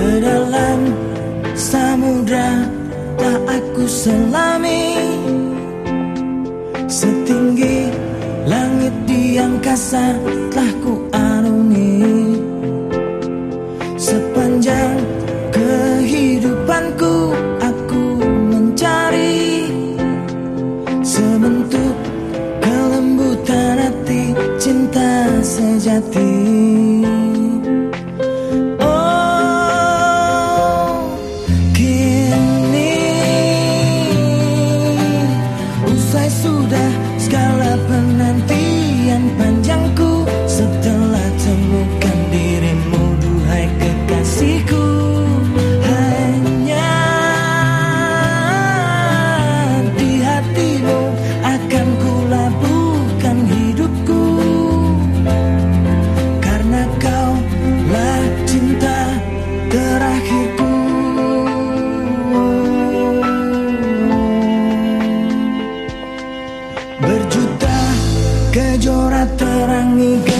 Sedalam samudra tak aku selami. Setinggi langit di angkasa telah ku arungi. Sepanjang kehidupanku aku mencari. Sebentuk kelembutan hati cinta sejati. Berjuta kejora terangi